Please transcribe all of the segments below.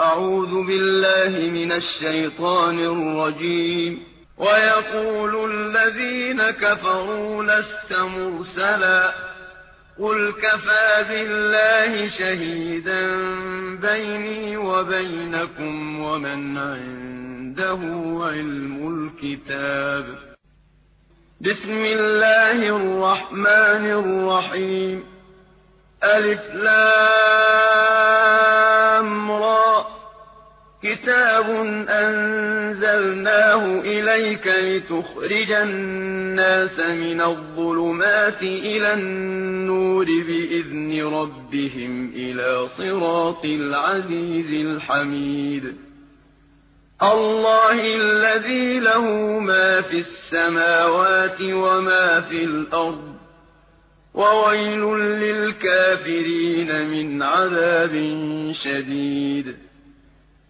أعوذ بالله من الشيطان الرجيم. ويقول الذين كفروا لست مرسلا. قل كفى بالله شهيدا بيني وبينكم ومن عنده علم الكتاب. بسم الله الرحمن الرحيم. ألف لام. كتاب أنزلناه إليك لتخرج الناس من الظلمات إلى النور بإذن ربهم إلى صراط العزيز الحميد. الله الذي له ما في السماوات وما في الأرض وويل للكافرين من عذاب شديد.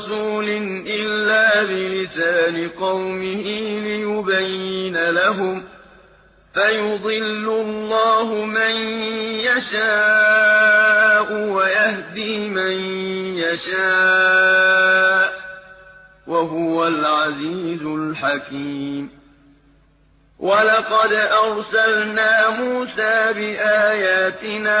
رسول إلا بلسان قومه ليبين لهم فيضل الله من يشاء ويهدي من يشاء وهو العزيز الحكيم. ولقد أرسلنا موسى بآياتنا